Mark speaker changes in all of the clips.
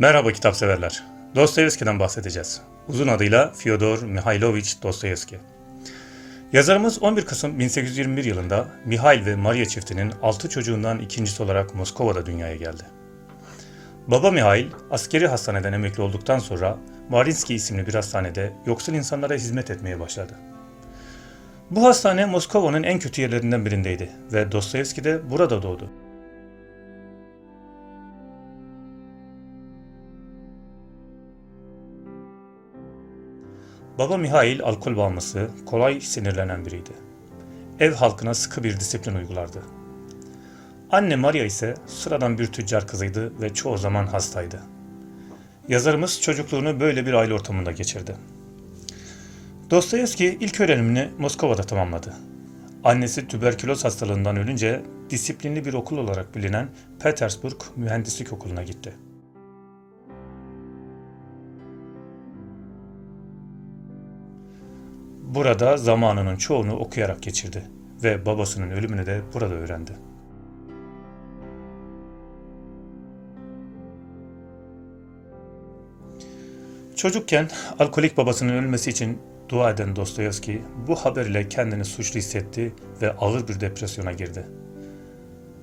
Speaker 1: Merhaba kitap severler. Dostoyevski'den bahsedeceğiz. Uzun adıyla Fyodor Mihailovich Dostoyevski. Yazarımız 11 Kasım 1821 yılında Mihail ve Maria çiftinin 6 çocuğundan ikincisi olarak Moskova'da dünyaya geldi. Baba Mihail, askeri hastaneden emekli olduktan sonra Marinski isimli bir hastanede yoksul insanlara hizmet etmeye başladı. Bu hastane Moskova'nın en kötü yerlerinden birindeydi ve Dostoyevski de burada doğdu. Baba Mihail alkol bağımlısı, kolay sinirlenen biriydi. Ev halkına sıkı bir disiplin uygulardı. Anne Maria ise sıradan bir tüccar kızıydı ve çoğu zaman hastaydı. Yazarımız çocukluğunu böyle bir aile ortamında geçirdi. Dostoyevski ilk öğrenimini Moskova'da tamamladı. Annesi tüberküloz hastalığından ölünce disiplinli bir okul olarak bilinen Petersburg Mühendislik Okulu'na gitti. Burada zamanının çoğunu okuyarak geçirdi ve babasının ölümünü de burada öğrendi. Çocukken alkolik babasının ölmesi için dua eden Dostoyevski bu haber ile kendini suçlu hissetti ve ağır bir depresyona girdi.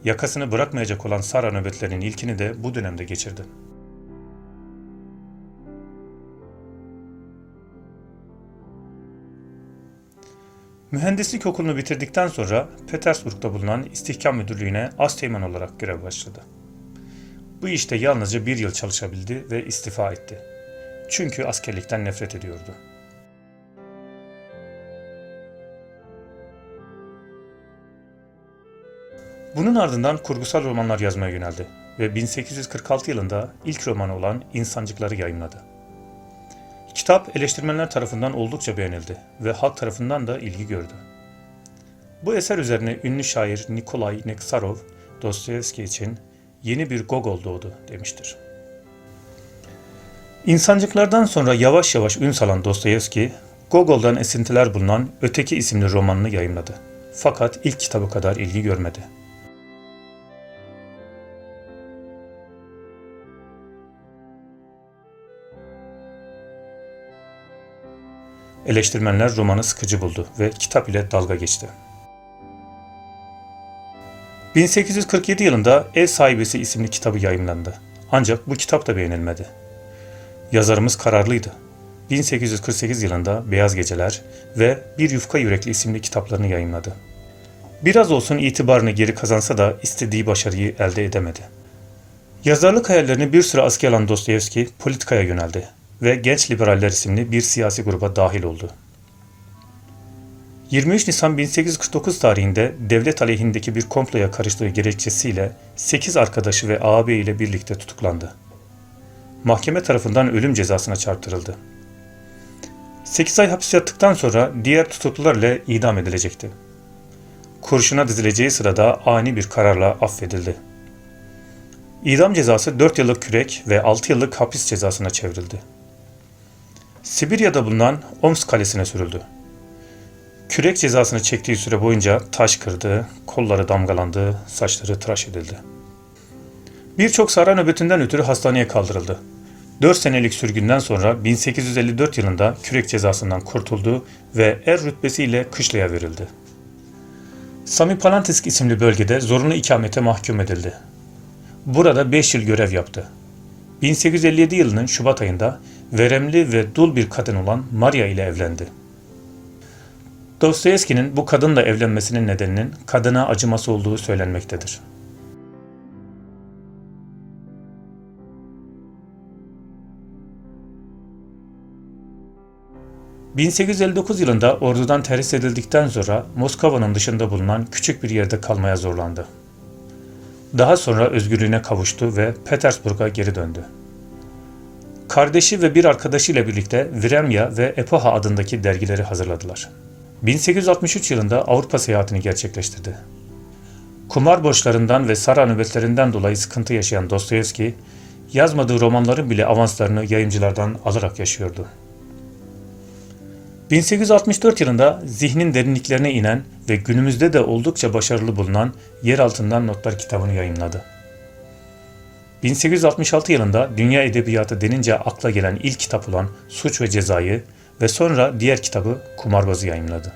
Speaker 1: Yakasını bırakmayacak olan Sara nöbetlerinin ilkini de bu dönemde geçirdi. Mühendislik okulunu bitirdikten sonra Petersburg'da bulunan istihkam müdürlüğüne asteğmen olarak görev başladı. Bu işte yalnızca bir yıl çalışabildi ve istifa etti. Çünkü askerlikten nefret ediyordu. Bunun ardından kurgusal romanlar yazmaya yöneldi ve 1846 yılında ilk romanı olan İnsancıkları yayımladı. Kitap eleştirmenler tarafından oldukça beğenildi ve halk tarafından da ilgi gördü. Bu eser üzerine ünlü şair Nikolay Neksarov, Dostoyevski için yeni bir Gogol doğdu demiştir. İnsancıklardan sonra yavaş yavaş ün salan Dostoyevski, Gogol'dan esintiler bulunan Öteki isimli romanını yayımladı. Fakat ilk kitabı kadar ilgi görmedi. Eleştirmenler romanı sıkıcı buldu ve kitap ile dalga geçti. 1847 yılında Ev Sahibesi isimli kitabı yayımlandı. Ancak bu kitap da beğenilmedi. Yazarımız kararlıydı. 1848 yılında Beyaz Geceler ve Bir Yufka Yürekli isimli kitaplarını yayımladı. Biraz olsun itibarını geri kazansa da istediği başarıyı elde edemedi. Yazarlık hayallerini bir süre askıya alan Dostoyevski politikaya yöneldi ve Genç Liberaller isimli bir siyasi gruba dahil oldu. 23 Nisan 1849 tarihinde devlet aleyhindeki bir komploya karıştığı gerekçesiyle 8 arkadaşı ve ağabey ile birlikte tutuklandı. Mahkeme tarafından ölüm cezasına çarptırıldı. 8 ay hapis yattıktan sonra diğer tutuklular ile idam edilecekti. Kurşuna dizileceği sırada ani bir kararla affedildi. İdam cezası 4 yıllık kürek ve 6 yıllık hapis cezasına çevrildi. Sibirya'da bulunan Omsk Kalesi'ne sürüldü. Kürek cezasını çektiği süre boyunca taş kırdı, kolları damgalandı, saçları tıraş edildi. Birçok saray nöbetinden ötürü hastaneye kaldırıldı. 4 senelik sürgünden sonra 1854 yılında kürek cezasından kurtuldu ve er rütbesiyle kışlaya verildi. Sami Palantisk isimli bölgede zorunlu ikamete mahkum edildi. Burada 5 yıl görev yaptı. 1857 yılının Şubat ayında veremli ve dul bir kadın olan Maria ile evlendi. Dostoyevski'nin bu kadınla evlenmesinin nedeninin kadına acıması olduğu söylenmektedir. ...1859 yılında ordudan terhis edildikten sonra Moskova'nın dışında bulunan küçük bir yerde kalmaya zorlandı. Daha sonra özgürlüğüne kavuştu ve Petersburg'a geri döndü. Kardeşi ve bir arkadaşıyla birlikte Vremya ve Epoha adındaki dergileri hazırladılar. 1863 yılında Avrupa seyahatini gerçekleştirdi. Kumar borçlarından ve sara nöbetlerinden dolayı sıkıntı yaşayan Dostoyevski, yazmadığı romanların bile avanslarını yayıncılardan alarak yaşıyordu. 1864 yılında zihnin derinliklerine inen ve günümüzde de oldukça başarılı bulunan Yer Altından Notlar kitabını yayımladı. 1866 yılında dünya edebiyatı denince akla gelen ilk kitap olan Suç ve Ceza'yı ve sonra diğer kitabı Kumarbaz'ı yayımladı.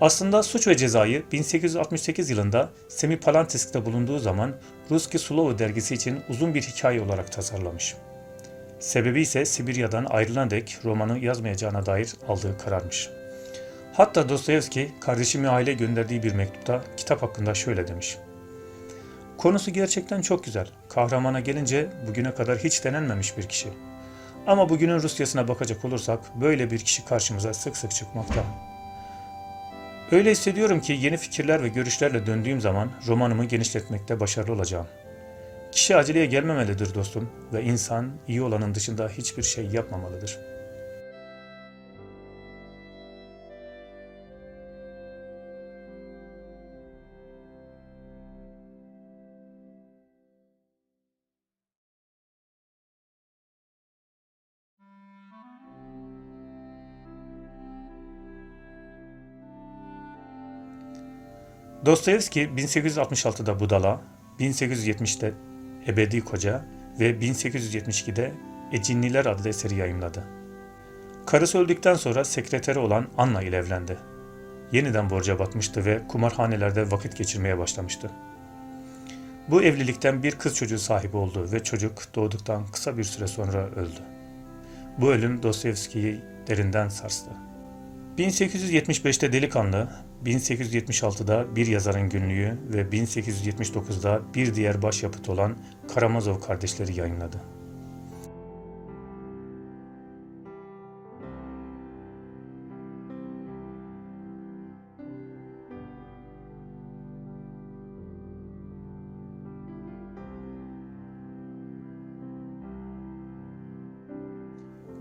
Speaker 1: Aslında Suç ve Ceza'yı 1868 yılında Semipalatinsk'te bulunduğu zaman Ruski Slovo dergisi için uzun bir hikaye olarak tasarlamış. Sebebi ise Sibirya'dan ayrılana dek romanı yazmayacağına dair aldığı kararmış. Hatta Dostoyevski kardeşi Mihail'e gönderdiği bir mektupta kitap hakkında şöyle demiş. Konusu gerçekten çok güzel. Kahramana gelince bugüne kadar hiç denenmemiş bir kişi. Ama bugünün Rusyasına bakacak olursak böyle bir kişi karşımıza sık sık çıkmakta. Öyle hissediyorum ki yeni fikirler ve görüşlerle döndüğüm zaman romanımı genişletmekte başarılı olacağım. Kişi aceleye gelmemelidir dostum ve insan iyi olanın dışında hiçbir şey yapmamalıdır. Dostoyevski 1866'da Budala, 1870'te Ebedi Koca ve 1872'de Ecinliler adlı eseri yayımladı. Karısı öldükten sonra sekreteri olan Anna ile evlendi. Yeniden borca batmıştı ve kumarhanelerde vakit geçirmeye başlamıştı. Bu evlilikten bir kız çocuğu sahibi oldu ve çocuk doğduktan kısa bir süre sonra öldü. Bu ölüm Dostoyevski'yi derinden sarstı. 1875'te Delikanlı, 1876'da Bir Yazarın Günlüğü ve 1879'da bir diğer başyapıt olan Karamazov kardeşleri yayınladı.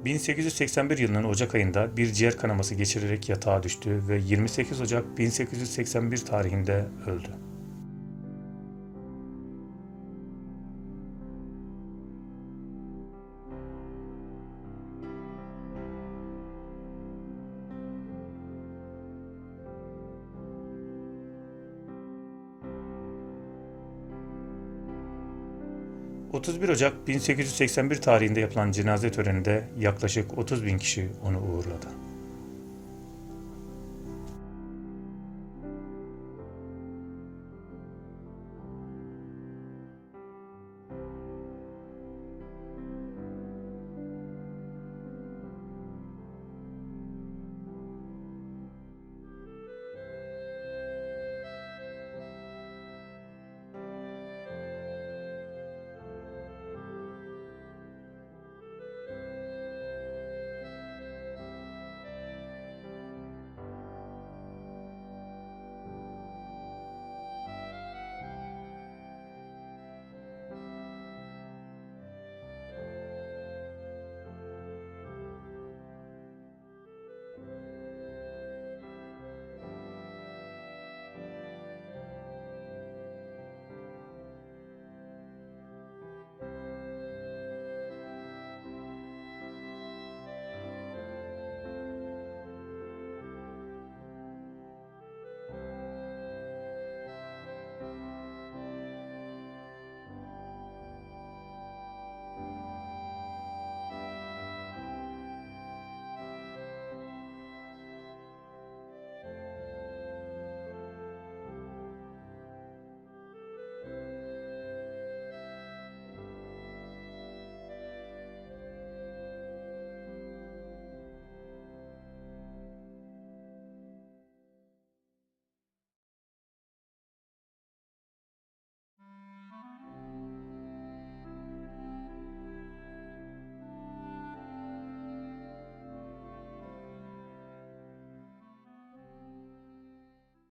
Speaker 1: ...1881 yılının Ocak ayında bir ciğer kanaması geçirerek yatağa düştü ve 28 Ocak 1881 tarihinde öldü. ...31 Ocak 1881 tarihinde yapılan cenaze töreninde yaklaşık 30 bin kişi onu uğurladı.